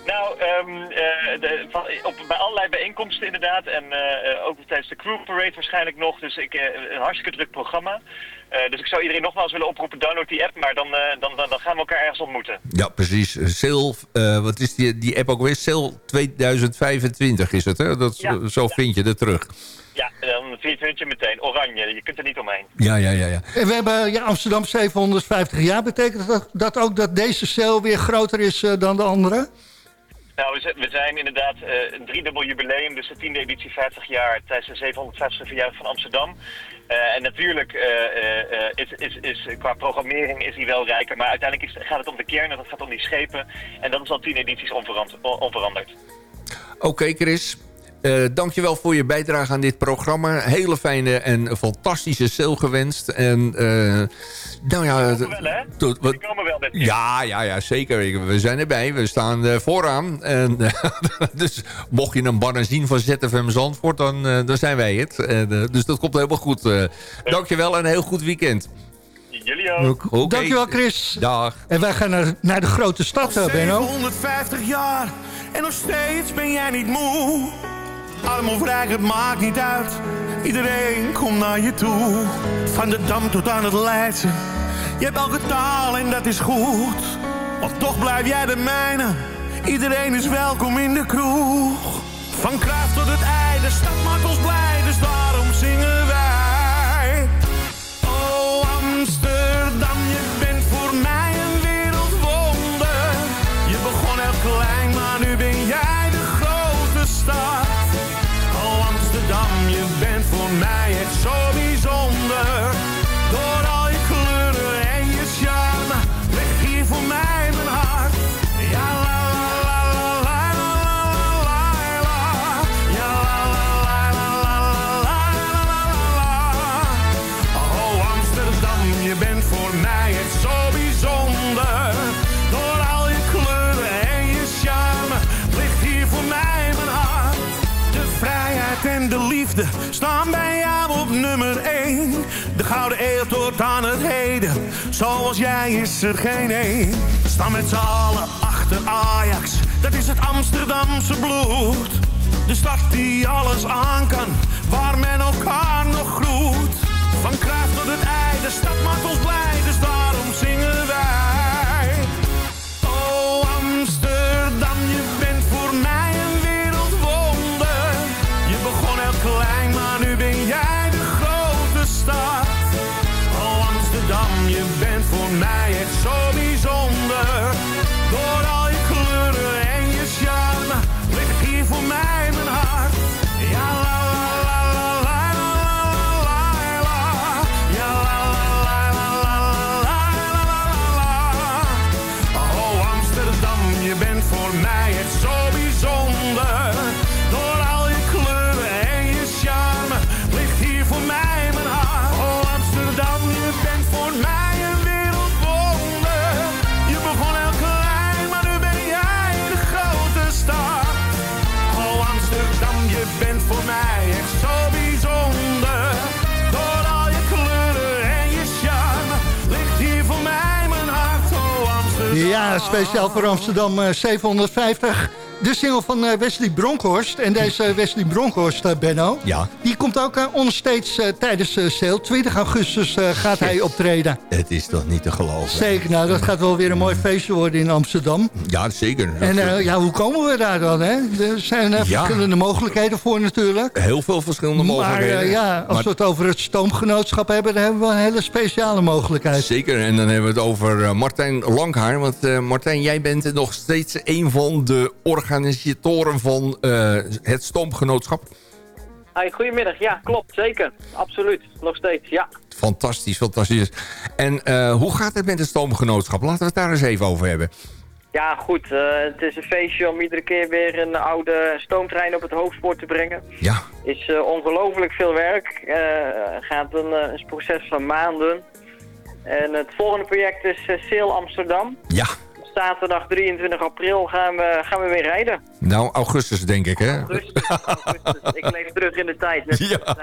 Nou, ehm, eh, de, van, op, bij allerlei bijeenkomsten inderdaad. En ook tijdens de Crew Parade waarschijnlijk nog. Dus ik, een hartstikke druk programma. Eh, dus ik zou iedereen nogmaals willen oproepen, download die app. Maar dan, eh, dan, dan, dan gaan we elkaar ergens ontmoeten. Ja, precies. Eh, wat is die, die app ook weer? Sale 2025 is het, hè? Dat, Ja. Zo vind je er terug. Ja, dan vind je meteen. Oranje, je kunt er niet omheen. Ja, ja, ja, ja. En we hebben ja, Amsterdam 750 jaar. Betekent dat, dat ook dat deze Sail weer groter is dan de andere? Nou, we zijn, inderdaad eh, een driedubbel jubileum, dus de tiende editie 50 jaar tijdens de 750 verjaardag van Amsterdam. Eh, en natuurlijk eh, is, is, is, qua programmering is hij wel rijker, maar uiteindelijk gaat het om de kern en dat gaat om die schepen. En dat is al tien edities onverand- on- onveranderd. Oké, Chris. Uh, dankjewel voor je bijdrage aan dit programma. Hele fijne en fantastische sale gewenst. En uh, nou ja... wel, hè? Tot, wat, komen wel met ja, ja, ja, zeker. We zijn erbij. We staan uh, vooraan. En, dus mocht je een banner zien van ZFM Zandvoort, dan, dan zijn wij het. dus dat komt helemaal goed. Dankjewel en een heel goed weekend. Jullie ook. Okay. Dankjewel Chris. Dag. En wij gaan naar, naar de grote stad, Benno. 150 jaar en nog steeds ben jij niet moe. Arm of rijk, het maakt niet uit. Iedereen komt naar je toe. Van de Dam tot aan het Leidse. Je hebt elke taal en dat is goed. Maar toch blijf jij de mijne. Iedereen is welkom in de kroeg. Van Kraaf tot het ei, de stad maakt ons blij. Dus daarom zingen liefde staan bij jou op nummer 1. De gouden eeuw tot aan het heden, zoals jij is er geen één. Staan met z'n allen achter Ajax, dat is het Amsterdamse bloed. De stad die alles aan kan, waar men elkaar nog groet. Van Kruif tot het ei, de stad maakt ons blij, dus daarom speciaal voor Amsterdam eh, 750. De single van eh, Wesley Bronkhorst. En deze Wesley Bronkhorst, eh, Benno... Ja. die komt ook uh, tijdens uh, sale. 20 augustus gaat hij optreden. Het is toch niet te geloven. Zeker, nou dat gaat wel weer een mooi feestje worden in Amsterdam. Ja, zeker. En uh, ja, hoe komen we daar dan? Hè? Er zijn uh, ja. verschillende mogelijkheden voor natuurlijk. Heel veel verschillende maar, mogelijkheden. Uh, ja, als maar... we het over het stoomgenootschap hebben... dan hebben we een hele speciale mogelijkheid. Zeker, en dan hebben we het over Martijn Langhaar. Want Martijn, jij bent nog steeds een van de organisatoren van het stoomgenootschap. Hi, goedemiddag. Ja, klopt. Zeker. Absoluut. Nog steeds, ja. Fantastisch, fantastisch. En uh, hoe gaat het met het stoomgenootschap? Laten we het daar eens even over hebben. Ja, goed. Uh, het is een feestje om iedere keer weer een oude stoomtrein op het hoofdspoor te brengen. Ja. is uh, ongelooflijk veel werk. gaat een, een, proces van maanden. En het volgende project is Sail Amsterdam. Ja. Zaterdag 23 april gaan we, gaan we weer rijden. Nou, augustus denk ik, hè? Augustus, augustus. ik leef terug in de tijd. Ja.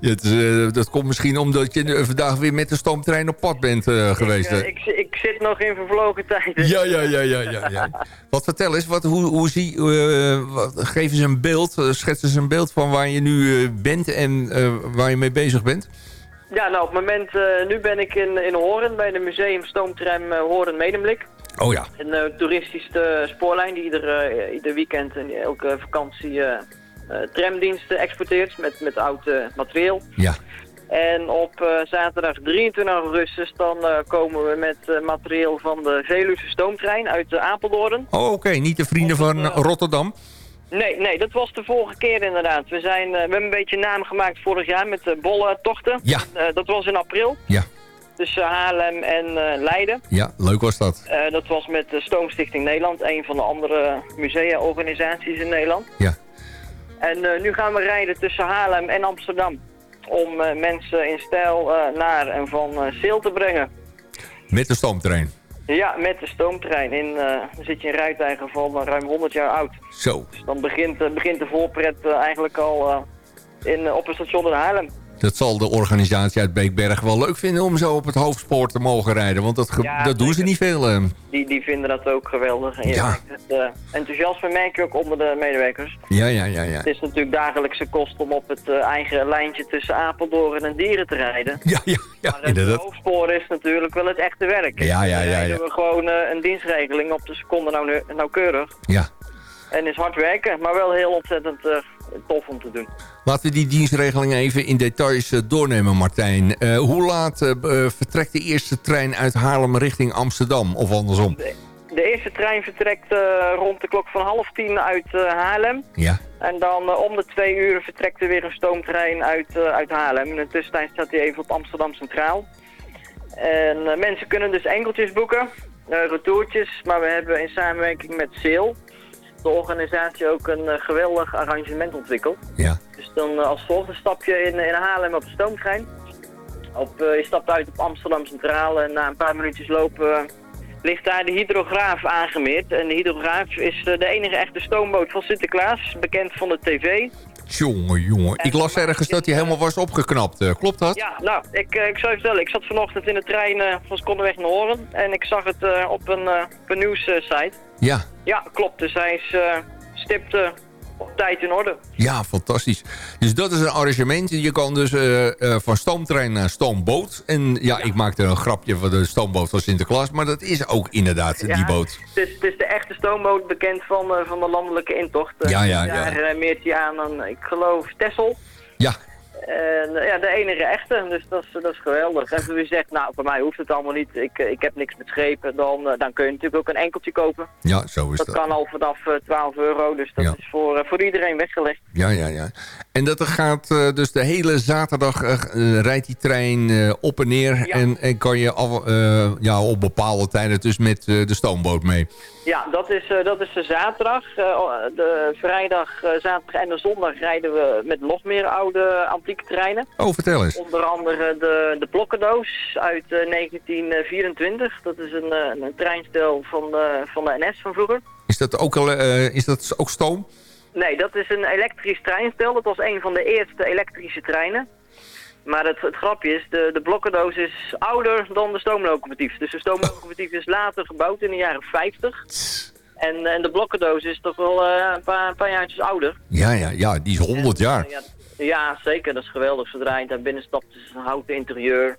Het, uh, dat komt misschien omdat je vandaag weer met de stoomtrein op pad bent uh, geweest. Ik, uh, ik, ik, zit nog in vervlogen tijd. Ja, ja, ja, ja, ja, ja. Wat vertel eens, wat, hoe, hoe zie, wat, geef eens een beeld, schets eens een beeld van waar je nu bent en waar je mee bezig bent. Ja, nou op het moment, uh, nu ben ik in, in Horen bij de museum Stoomtram uh, Horen-Medemblik. Oh ja. Een uh, toeristische spoorlijn die ieder, ieder weekend en elke vakantie tramdiensten exporteert met, met oud materieel. Ja. En op zaterdag 23 augustus dan komen we met materieel van de Veluwe stoomtrein uit Apeldoorn. Oh oké, okay. niet de vrienden van Rotterdam? Nee, nee, dat was de vorige keer inderdaad. We, zijn, uh, we hebben een beetje naam gemaakt vorig jaar met de bolle tochten. Ja. Uh, dat was in april. Ja. Tussen Haarlem en uh, Leiden. Ja, leuk was dat. dat was met de Stoomstichting Nederland, een van de andere musea-organisaties in Nederland. Ja. En eh, nu gaan we rijden tussen Haarlem en Amsterdam. Om eh, mensen in stijl eh, naar en van Seel te brengen. Met de stoomtrein. Ja, met de stoomtrein. In, eh, zit je in rijtuigen van ruim 100 jaar oud. Zo, Dus dan begint, eh, begint de voorpret eh, eigenlijk al eh, in, op het station in Haarlem. Dat zal de organisatie uit Beekberg wel leuk vinden om zo op het hoofdspoor te mogen rijden. Want dat, Ja, dat doen ze niet veel. eh. Die, die vinden dat ook geweldig. En Ja. het eh, enthousiasme merk je ook onder de medewerkers. Ja, ja, ja, ja. Het is natuurlijk dagelijkse kost om op het eh, eigen lijntje tussen Apeldoorn en Dieren te rijden. Ja, ja, ja, maar het inderdaad. hoofdspoor is natuurlijk wel het echte werk. Ja, ja, ja, ja. we gewoon een dienstregeling op de seconde nauw, nauwkeurig. Ja. En is hard werken, maar wel heel ontzettend tof om te doen. Laten we die dienstregeling even in details eh, doornemen, Martijn. Eh, hoe laat eh, vertrekt de eerste trein uit Haarlem richting Amsterdam? Of andersom? De eerste trein vertrekt rond de klok van half tien uit Haarlem. Ja. En dan om de twee uur vertrekt er weer een stoomtrein uit, uit Haarlem. In de tussentijd staat hij even op Amsterdam Centraal. En mensen kunnen dus enkeltjes boeken, retourtjes. Maar we hebben in samenwerking met Seel, de organisatie, ook een eh, geweldig arrangement ontwikkeld. Ja. Dus dan eh, als volgende stapje in, in Haarlem op de stoomtrein. Op, eh, je stapt uit op Amsterdam Centraal en na een paar minuutjes lopen eh, ligt daar de hydrograaf aangemeerd. En de hydrograaf is eh, de enige echte stoomboot van Sinterklaas, bekend van de tv. Jongen, jongen. Ik las ergens dat hij helemaal was opgeknapt. Eh, klopt dat? Ja, nou, ik, eh, ik zou je vertellen, ik zat vanochtend in de trein eh, van Skonneweg naar Horen en ik zag het eh, op een, eh, op een nieuwssite. Ja. Ja, klopt, dus hij is eh, stipt eh, op tijd in orde. Ja, fantastisch. Dus dat is een arrangement. Je kan dus eh, van stoomtrein naar stoomboot. En ja, ik maakte een grapje van de stoomboot van Sinterklaas. Maar dat is ook inderdaad die Ja, boot. Het is, het is de echte stoomboot bekend van, van de landelijke intocht. Ja, ja, ja. jaar eh, meert hij aan, aan, ik geloof, Tessel. Ja. En eh, ja, de enige echte, dus dat is, dat is geweldig. En wie zegt, nou, voor mij hoeft het allemaal niet, ik, eh, ik heb niks met schepen, dan, eh, dan kun je natuurlijk ook een enkeltje kopen. Ja, zo is Dat dat. kan al vanaf eh, 12 euro, dus dat Ja. is voor, voor iedereen weggelegd. Ja, ja, ja. En dat er gaat eh, dus de hele zaterdag eh, eh, rijdt die trein op en neer. En, en kan je al, ja, op bepaalde tijden dus met de stoomboot mee. Ja, dat is, dat is de zaterdag. Eh, de vrijdag, zaterdag en de zondag rijden we met nog meer oude antieke treinen. Oh, vertel eens. Onder andere de, de blokkendoos uit eh, 1924. Dat is een, een treinstel van, de van de NS van vroeger. Is dat ook, al, is dat ook stoom? Nee, dat is een elektrisch treinstel. Dat was een van de eerste elektrische treinen. Maar het, het grapje is, de, de blokkendoos is ouder dan de stoomlocomotief. Dus de stoomlocomotief is later gebouwd in de jaren 50. En, en de blokkendoos is toch wel eh, een, paar, een paar jaartjes ouder. Ja, ja, ja. Die is 100 jaar. Ja, ja, zeker. Dat is geweldig. Zodra je daar binnen stapt, is een houten interieur.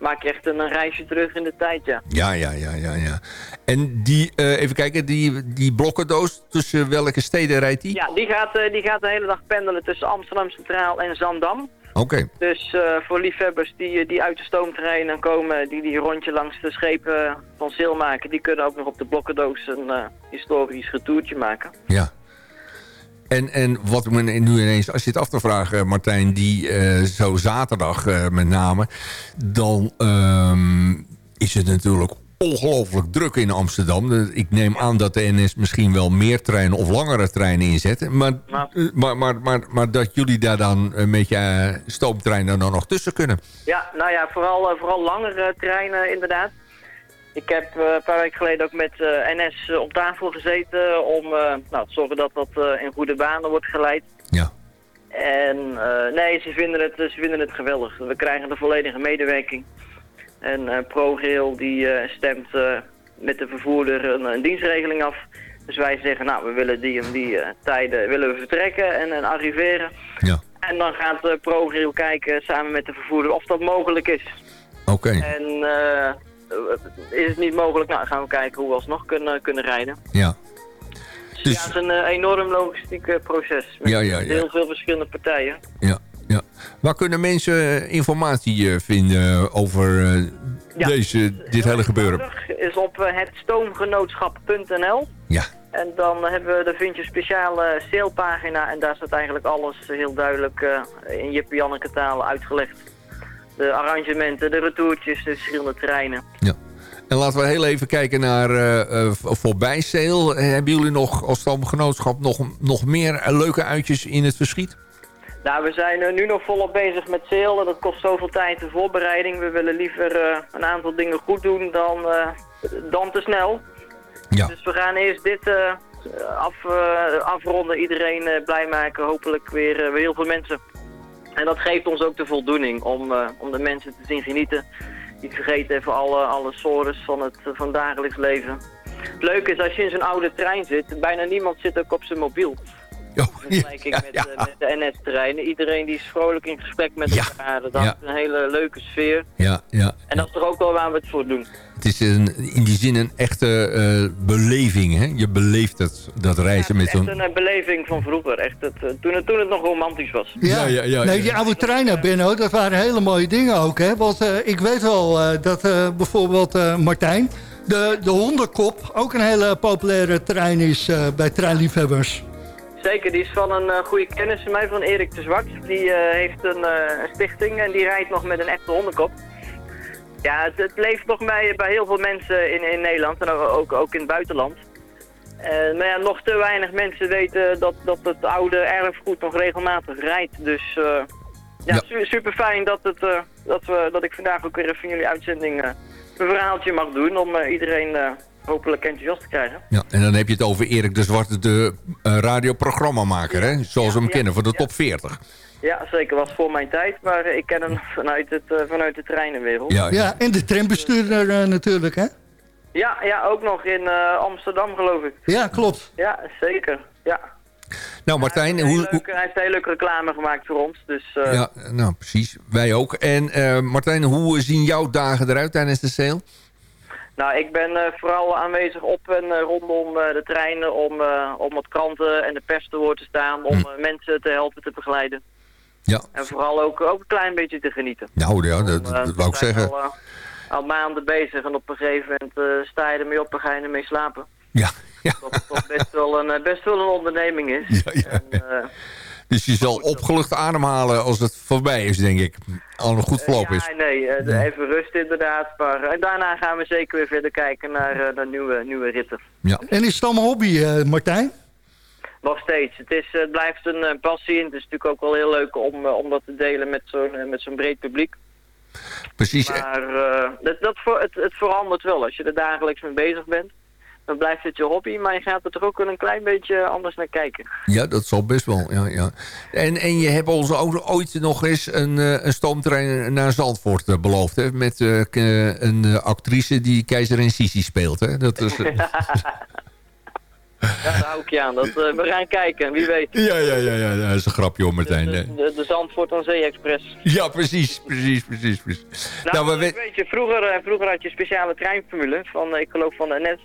Maak je echt een, reisje terug in de tijd, ja. Ja, ja, ja, ja, ja. En die, eh, even kijken, die, die blokkendoos, tussen welke steden rijdt die? Ja, die gaat, eh, die gaat de hele dag pendelen tussen Amsterdam Centraal en Zandam. Oké. Dus eh, voor liefhebbers die, die uit de stoomtreinen komen, die die rondje langs de schepen van Zeel maken, die kunnen ook nog op de blokkendoos een historisch retourtje maken. Ja. En, en wat ik me nu ineens als je het af te vragen, Martijn, die eh, zo zaterdag eh, met name, dan ehm, is het natuurlijk ongelooflijk druk in Amsterdam. Ik neem aan dat de NS misschien wel meer treinen of langere treinen inzet. Maar, eh, maar, maar, maar, maar dat jullie daar dan een beetje eh, stoomtreinen dan nog tussen kunnen. Ja, nou ja, vooral, vooral langere treinen inderdaad. Ik heb eh, een paar weken geleden ook met eh, NS eh, op tafel gezeten om nou, te zorgen dat dat in goede banen wordt geleid. Ja. En nee, ze vinden, het, ze vinden het geweldig. We krijgen de volledige medewerking. En ProRail die stemt met de vervoerder een, een dienstregeling af. Dus wij zeggen, nou, we willen die en die tijden willen we vertrekken en, en arriveren. Ja. En dan gaat ProRail kijken samen met de vervoerder of dat mogelijk is. Oké. En is het niet mogelijk, nou, gaan we kijken hoe we alsnog kunnen, kunnen rijden. Ja. Dus ja, het is een eh, enorm logistiek eh, proces. Met Ja, ja, ja. heel veel verschillende partijen. Ja, ja. Waar kunnen mensen eh, informatie eh, vinden over eh, Ja. deze, dit hele gebeuren? is op eh, hetstoomgenootschap.nl. Ja. En dan hebben we, daar vind je een speciale salepagina en daar staat eigenlijk alles heel duidelijk eh, in Jip Janneke taal uitgelegd. De arrangementen, de retourtjes, de verschillende treinen. En laten we heel even kijken naar uh, voorbij sale. Hebben jullie nog als stamgenootschap nog, nog meer leuke uitjes in het verschiet? Nou, we zijn nu nog volop bezig met sale. Dat kost zoveel tijd de voorbereiding. We willen liever een aantal dingen goed doen dan, dan te snel. Ja. Dus we gaan eerst dit af, afronden. Iedereen blij maken. Hopelijk weer, weer heel veel mensen. En dat geeft ons ook de voldoening om, om de mensen te zien genieten niet vergeten even alle, alle van het, van dagelijks leven. Het leuke is, als je in zo'n oude trein zit, bijna niemand zit ook op zijn mobiel. Oh, vergelijking met, ja. met, de NS-treinen. Iedereen die is vrolijk in gesprek met elkaar. Dat is een hele leuke sfeer. Ja, ja. En dat is toch ook wel waar we het voor doen. Het is een, in die zin een echte uh, beleving, hè? Je beleeft het, dat reizen met zo'n... Het is echt een beleving van vroeger, echt. Het, uh, toen, het, toen het nog romantisch was. Ja, ja, ja. nee, die oude treinen, Benno, dat waren hele mooie dingen ook, hè? Want uh, ik weet wel dat bijvoorbeeld Martijn, de, de hondenkop, ook een hele populaire trein is bij treinliefhebbers. Zeker, die is van een uh, goede kennis van mij, van Erik de Zwart. Die uh, heeft een, uh, stichting en die rijdt nog met een echte hondenkop. Ja, het, het leeft nog bij, bij heel veel mensen in, in Nederland en ook, ook in het buitenland. maar ja, nog te weinig mensen weten dat, dat het oude erfgoed nog regelmatig rijdt. Dus ja, ja. Su super fijn dat, het, dat, we, dat ik vandaag ook weer even in jullie uitzending een verhaaltje mag doen om iedereen hopelijk enthousiast te krijgen. Ja, en dan heb je het over Erik de Zwarte, de uh, radioprogrammamaker, hè? Zoals we hem kennen, voor de top 40. Ja, zeker. was voor mijn tijd, maar ik ken hem vanuit, het, uh, vanuit de treinenwereld. Ja, ja. en de trambestuurder uh, natuurlijk, hè? Ja, ja, ook nog in Amsterdam, geloof ik. Ja, klopt. Ja, zeker. Ja. Nou, Martijn... Hij hoe, leuk, hij heeft heel leuke reclame gemaakt voor ons, dus... Ja, nou, precies. Wij ook. En Martijn, hoe zien jouw dagen eruit tijdens de sale? Nou, ik ben uh, vooral aanwezig op en uh, rondom uh, de treinen om, om wat kranten en de pers te woord te staan, om hm. mensen te helpen te begeleiden. Ja. En vooral ook, ook een klein beetje te genieten. Nou ja, dat, dat wou ik zeggen. Al, al maanden bezig en op een gegeven moment sta je ermee op en ga je ermee slapen. Ja. ja. Dat het toch best wel een, best wel een onderneming is. Ja, ja. En, dus je zal opgelucht ademhalen als het voorbij is, denk ik. Al nog goed verlopen is. Ja, nee, uh, even rust inderdaad. Maar uh, daarna gaan we zeker weer verder kijken naar, uh, naar nieuwe, nieuwe ritten. Ja. En is het allemaal hobby, Martijn? Nog steeds. Het, is, het blijft een passie. En het is natuurlijk ook wel heel leuk om, om dat te delen met zo'n met zo'n breed publiek. Precies. Maar dat, dat voor, het, het verandert wel als je er dagelijks mee bezig bent dan blijft het je hobby, maar je gaat er toch ook wel een klein beetje anders naar kijken. Ja, dat zal best wel. Ja, ja. En, en je hebt ons ook ooit nog eens een, eh, een stoomtrein naar Zandvoort eh, beloofd, hè? Met uh, een actrice die Keizerin Sisi speelt, hè? Dat is... Ja, daar hou ik je aan. Dat, uh, we gaan kijken, wie weet. Ja, ja, ja, ja, dat is een grapje hoor, Martijn. De, de, de Zandvoort aan Zee Express. Ja, precies, precies, precies. precies. Nou, nou we weet je, vroeger, vroeger had je speciale treinformule, van, ik geloof van de NS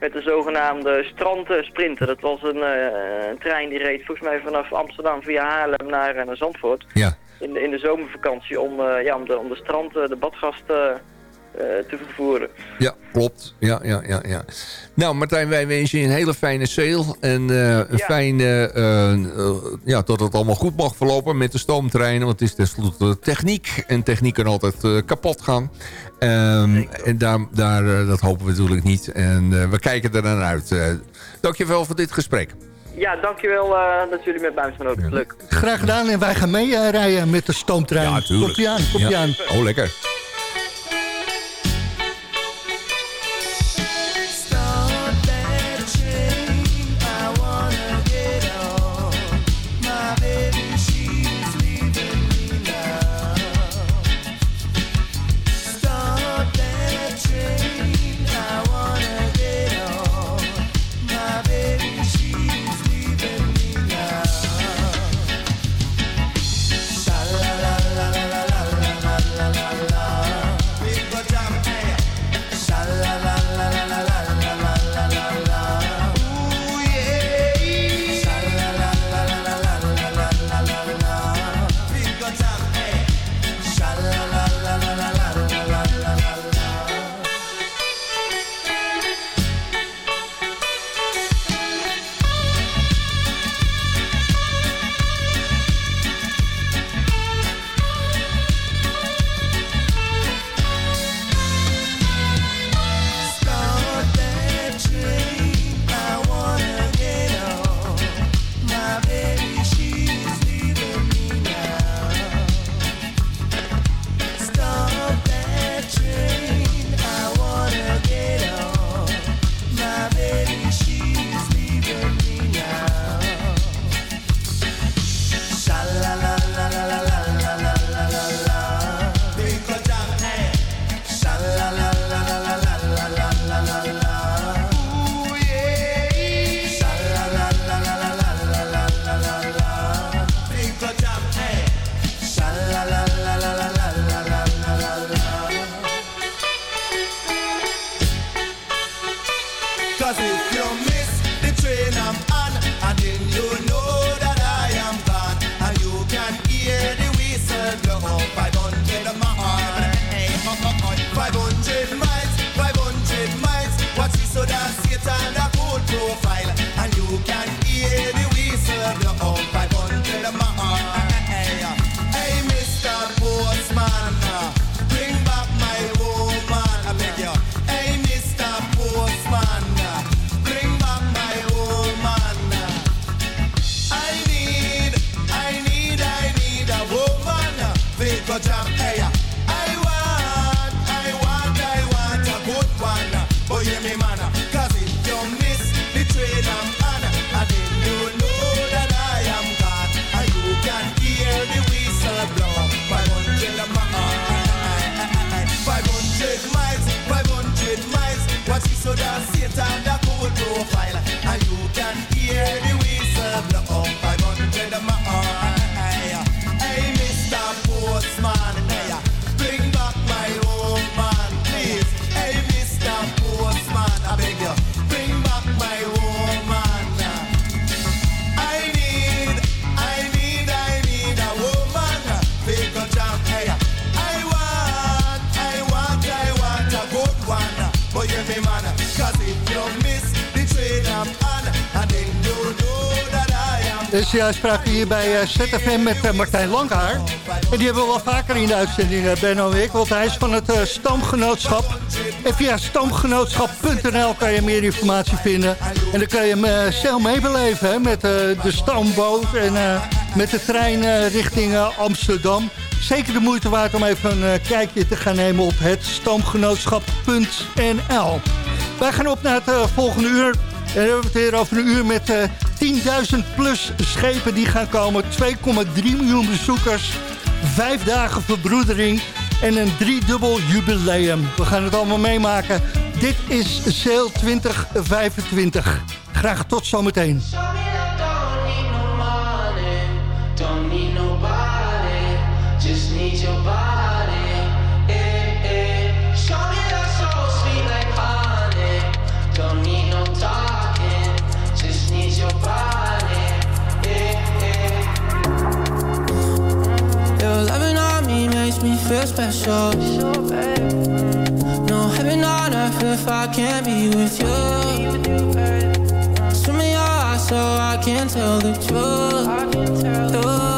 met de zogenaamde strandsprinter. Dat was een, uh, een, trein die reed volgens mij vanaf Amsterdam via Haarlem naar, eh, naar Zandvoort. Ja. In de, in de zomervakantie om, uh, ja, om, de, om de strand, de badgasten te vervoeren. Ja, klopt. Ja, ja, ja, ja. Nou, Martijn, wij wensen je een hele fijne sale. En uh, een ja. fijne, uh, ja, dat het allemaal goed mag verlopen met de stoomtreinen. Want het is tenslotte techniek. En techniek kan altijd kapot gaan. Um, en daar, daar, dat hopen we natuurlijk niet. En we kijken er naar uit. dankjewel voor dit gesprek. Ja, dankjewel dat jullie met mij zijn ook. Leuk. Graag gedaan. En wij gaan mee rijden met de stoomtrein. Ja, tuurlijk. Aan, aan. Oh, lekker. Dus spraken we hier bij eh, ZFM met eh, Martijn Langhaar. En die hebben we wel vaker in de uitzending, Benno en ik. Want hij is van het eh, Stamgenootschap. En via stamgenootschap.nl kan je meer informatie vinden. En dan kan je hem zelf meebeleven met de stamboot en met de trein richting Amsterdam. Zeker de moeite waard om even een kijkje te gaan nemen op het stamgenootschap.nl. Wij gaan op naar het volgende uur. En dan hebben we het weer over een uur met 10.000 plus schepen die gaan komen. 2,3 miljoen bezoekers. Vijf dagen verbroedering en een driedubbel jubileum. We gaan het allemaal meemaken. Dit is Sail 2025. Graag tot zometeen. Me feel special. No heaven on earth if I can't be with you. Swim in your eyes so I can tell the truth.